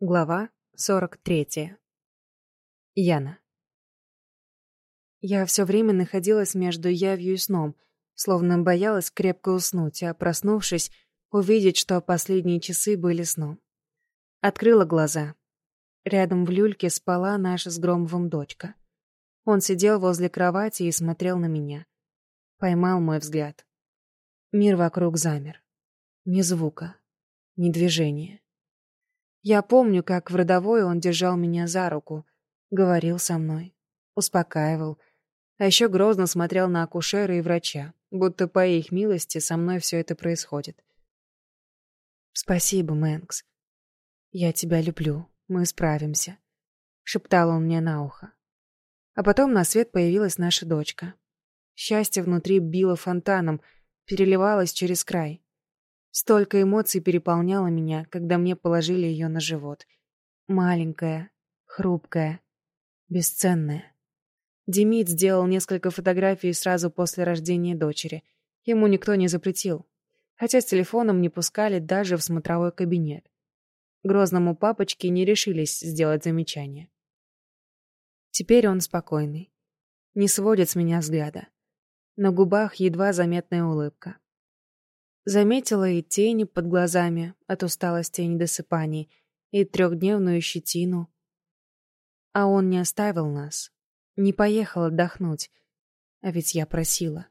Глава 43. Яна. Я все время находилась между явью и сном, словно боялась крепко уснуть, а, проснувшись, увидеть, что последние часы были сном. Открыла глаза. Рядом в люльке спала наша с Громовым дочка. Он сидел возле кровати и смотрел на меня. Поймал мой взгляд. Мир вокруг замер. Ни звука, ни движения. Я помню, как в родовой он держал меня за руку, говорил со мной, успокаивал, а еще грозно смотрел на акушера и врача, будто по их милости со мной все это происходит. «Спасибо, Мэнкс. Я тебя люблю. Мы справимся», — шептал он мне на ухо. А потом на свет появилась наша дочка. Счастье внутри било фонтаном, переливалось через край. Столько эмоций переполняло меня, когда мне положили ее на живот. Маленькая, хрупкая, бесценная. Демид сделал несколько фотографий сразу после рождения дочери. Ему никто не запретил. Хотя с телефоном не пускали даже в смотровой кабинет. Грозному папочке не решились сделать замечание. Теперь он спокойный. Не сводит с меня взгляда. На губах едва заметная улыбка. Заметила и тени под глазами от усталости и недосыпаний, и трехдневную щетину. А он не оставил нас, не поехал отдохнуть, а ведь я просила.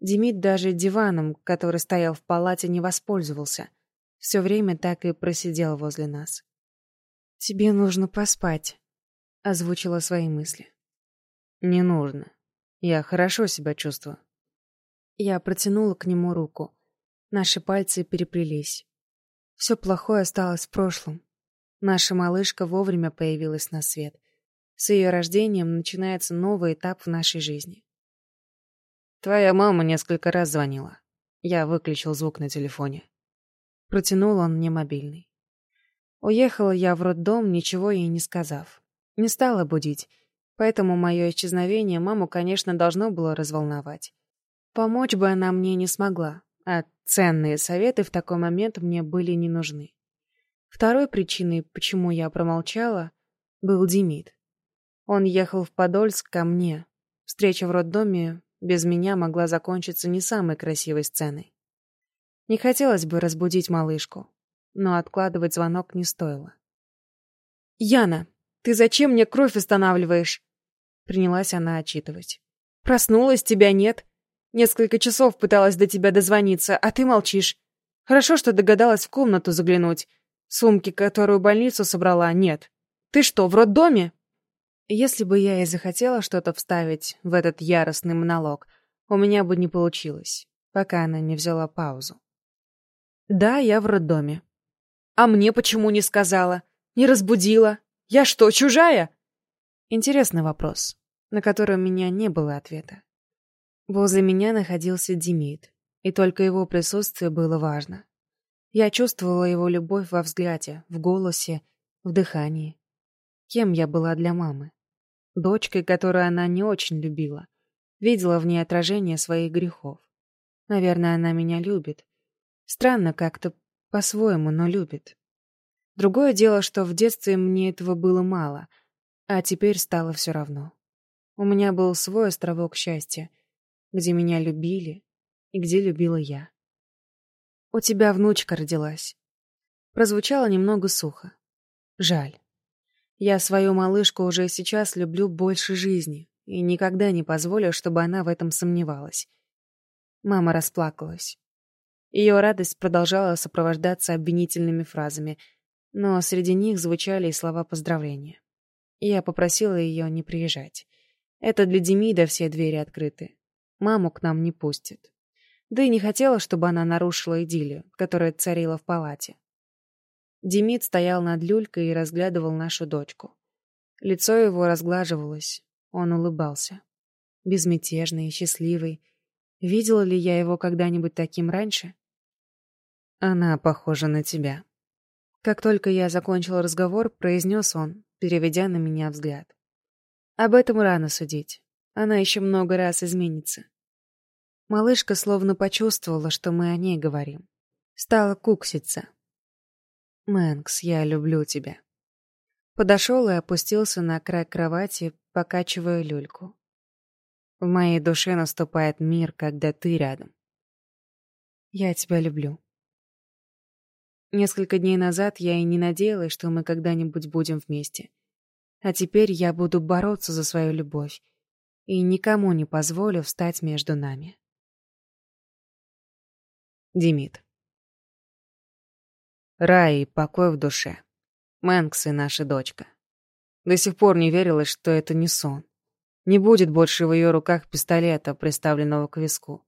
Демид даже диваном, который стоял в палате, не воспользовался. Все время так и просидел возле нас. «Тебе нужно поспать», — озвучила свои мысли. «Не нужно. Я хорошо себя чувствую». Я протянула к нему руку. Наши пальцы переплелись. Все плохое осталось в прошлом. Наша малышка вовремя появилась на свет. С ее рождением начинается новый этап в нашей жизни. Твоя мама несколько раз звонила. Я выключил звук на телефоне. Протянул он мне мобильный. Уехала я в роддом, ничего ей не сказав. Не стала будить, поэтому мое исчезновение маму, конечно, должно было разволновать. Помочь бы она мне не смогла, а ценные советы в такой момент мне были не нужны. Второй причиной, почему я промолчала, был Демид. Он ехал в Подольск ко мне. Встреча в роддоме без меня могла закончиться не самой красивой сценой. Не хотелось бы разбудить малышку, но откладывать звонок не стоило. «Яна, ты зачем мне кровь останавливаешь?» Принялась она отчитывать. «Проснулась, тебя нет. Несколько часов пыталась до тебя дозвониться, а ты молчишь. Хорошо, что догадалась в комнату заглянуть. Сумки, которую больницу собрала, нет. Ты что, в роддоме? Если бы я и захотела что-то вставить в этот яростный монолог, у меня бы не получилось, пока она не взяла паузу. Да, я в роддоме. А мне почему не сказала? Не разбудила? Я что, чужая? Интересный вопрос, на который у меня не было ответа. Возле меня находился Демид, и только его присутствие было важно. Я чувствовала его любовь во взгляде, в голосе, в дыхании. Кем я была для мамы? Дочкой, которую она не очень любила. Видела в ней отражение своих грехов. Наверное, она меня любит. Странно как-то, по-своему, но любит. Другое дело, что в детстве мне этого было мало, а теперь стало все равно. У меня был свой островок счастья, где меня любили и где любила я. «У тебя внучка родилась». Прозвучало немного сухо. Жаль. Я свою малышку уже сейчас люблю больше жизни и никогда не позволю, чтобы она в этом сомневалась. Мама расплакалась. Ее радость продолжала сопровождаться обвинительными фразами, но среди них звучали и слова поздравления. Я попросила ее не приезжать. Это для Демида все двери открыты. Маму к нам не пустит. Да и не хотела, чтобы она нарушила идиллию, которая царила в палате. Демид стоял над люлькой и разглядывал нашу дочку. Лицо его разглаживалось, он улыбался. Безмятежный и счастливый. Видела ли я его когда-нибудь таким раньше? Она похожа на тебя. Как только я закончил разговор, произнес он, переведя на меня взгляд. Об этом рано судить. Она еще много раз изменится. Малышка словно почувствовала, что мы о ней говорим. Стала кукситься. «Мэнкс, я люблю тебя», Подошел и опустился на край кровати, покачивая люльку. В моей душе наступает мир, когда ты рядом. Я тебя люблю. Несколько дней назад я и не надеялась, что мы когда-нибудь будем вместе. А теперь я буду бороться за свою любовь и никому не позволю встать между нами. Демид. Рай и покой в душе. Мэнкс и наша дочка. До сих пор не верилось, что это не сон. Не будет больше в ее руках пистолета, приставленного к виску.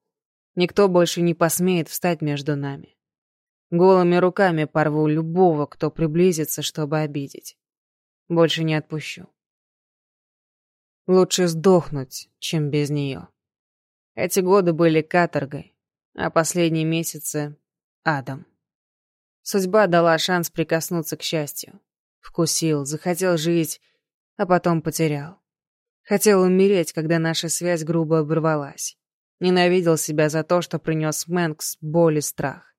Никто больше не посмеет встать между нами. Голыми руками порву любого, кто приблизится, чтобы обидеть. Больше не отпущу. Лучше сдохнуть, чем без нее. Эти годы были каторгой, а последние месяцы — адом. Судьба дала шанс прикоснуться к счастью. Вкусил, захотел жить, а потом потерял. Хотел умереть, когда наша связь грубо оборвалась. Ненавидел себя за то, что принес Мэнкс боль и страх.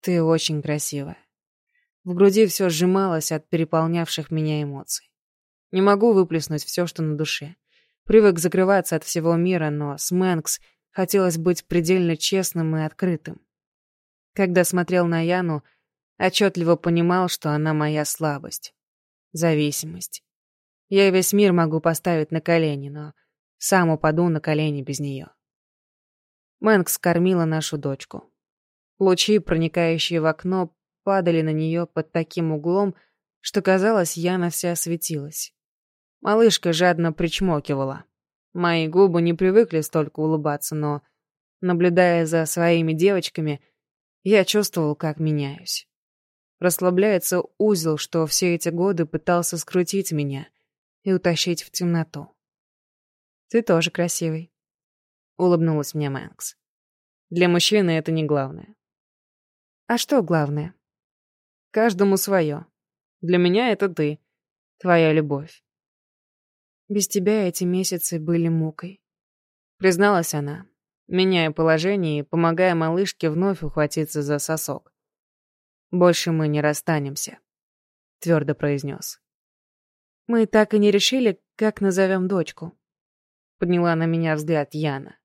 Ты очень красивая. В груди все сжималось от переполнявших меня эмоций. Не могу выплеснуть все, что на душе. Привык закрываться от всего мира, но с Мэнкс хотелось быть предельно честным и открытым. Когда смотрел на Яну, отчетливо понимал, что она моя слабость. Зависимость. Я весь мир могу поставить на колени, но сам упаду на колени без нее. Мэнкс кормила нашу дочку. Лучи, проникающие в окно, падали на нее под таким углом, что казалось, Яна вся светилась. Малышка жадно причмокивала. Мои губы не привыкли столько улыбаться, но, наблюдая за своими девочками, я чувствовал, как меняюсь. Расслабляется узел, что все эти годы пытался скрутить меня и утащить в темноту. «Ты тоже красивый», — улыбнулась мне Мэнкс. «Для мужчины это не главное». «А что главное?» «Каждому свое. Для меня это ты, твоя любовь». «Без тебя эти месяцы были мукой», — призналась она, меняя положение и помогая малышке вновь ухватиться за сосок. «Больше мы не расстанемся», — твердо произнес. «Мы так и не решили, как назовем дочку», — подняла на меня взгляд Яна.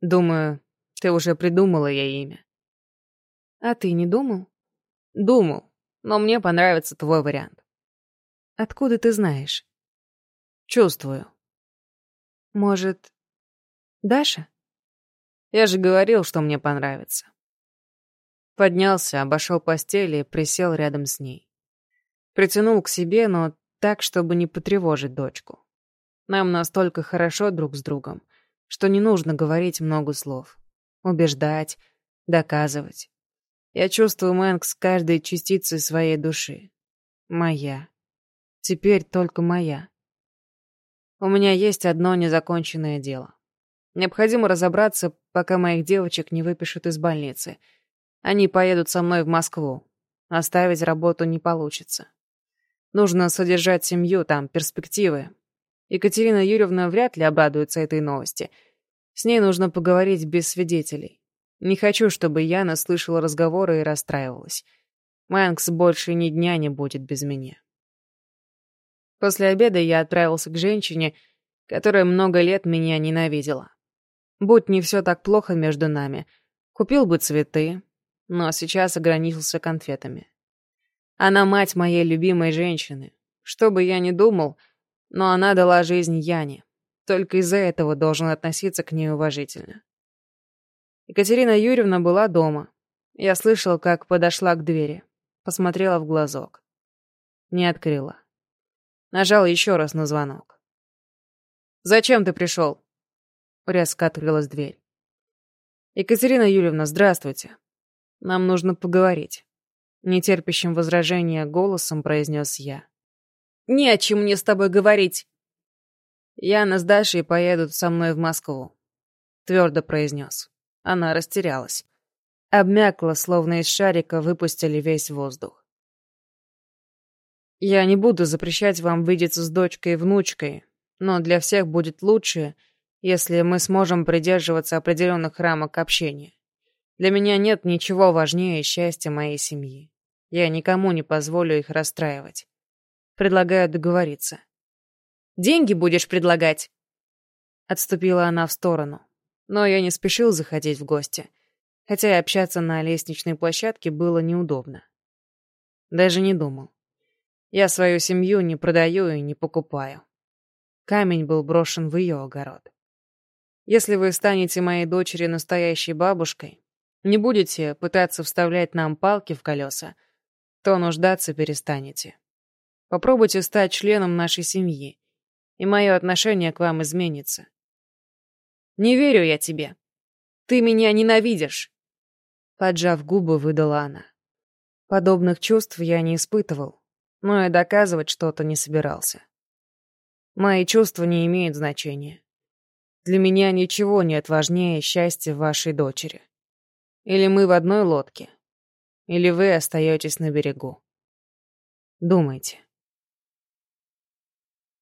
«Думаю, ты уже придумала ей имя». «А ты не думал?» «Думал, но мне понравится твой вариант». «Откуда ты знаешь?» «Чувствую». «Может, Даша? Я же говорил, что мне понравится. Поднялся, обошел постель и присел рядом с ней. Притянул к себе, но так, чтобы не потревожить дочку. Нам настолько хорошо друг с другом, что не нужно говорить много слов. Убеждать, доказывать. Я чувствую Мэнкс каждой частицей своей души. Моя. Теперь только моя. У меня есть одно незаконченное дело. Необходимо разобраться, пока моих девочек не выпишут из больницы. Они поедут со мной в Москву. Оставить работу не получится. Нужно содержать семью, там перспективы. Екатерина Юрьевна вряд ли обрадуется этой новости. С ней нужно поговорить без свидетелей. Не хочу, чтобы Яна слышала разговоры и расстраивалась. Мэнкс больше ни дня не будет без меня. После обеда я отправился к женщине, которая много лет меня ненавидела. Будь не все так плохо между нами, купил бы цветы, но сейчас ограничился конфетами. Она мать моей любимой женщины. Что бы я ни думал, но она дала жизнь Яне. Только из-за этого должен относиться к ней уважительно. Екатерина Юрьевна была дома. Я слышал, как подошла к двери. Посмотрела в глазок. Не открыла. Нажал еще раз на звонок. «Зачем ты пришел?» Резко открылась дверь. «Екатерина Юрьевна, здравствуйте. Нам нужно поговорить». Нетерпящим возражения голосом произнес я. «Не о чем мне с тобой говорить!» «Яна с Дашей поедут со мной в Москву», — твердо произнес. Она растерялась. Обмякла, словно из шарика выпустили весь воздух. «Я не буду запрещать вам видеться с дочкой и внучкой, но для всех будет лучше, если мы сможем придерживаться определенных рамок общения. Для меня нет ничего важнее счастья моей семьи. Я никому не позволю их расстраивать. Предлагаю договориться. «Деньги будешь предлагать?» Отступила она в сторону. Но я не спешил заходить в гости, хотя и общаться на лестничной площадке было неудобно. Даже не думал. Я свою семью не продаю и не покупаю. Камень был брошен в ее огород. Если вы станете моей дочери настоящей бабушкой, не будете пытаться вставлять нам палки в колеса, то нуждаться перестанете. Попробуйте стать членом нашей семьи, и мое отношение к вам изменится. Не верю я тебе. Ты меня ненавидишь. Поджав губы, выдала она. Подобных чувств я не испытывал, но и доказывать что-то не собирался. Мои чувства не имеют значения. Для меня ничего нет важнее счастья вашей дочери. Или мы в одной лодке, или вы остаетесь на берегу. Думайте.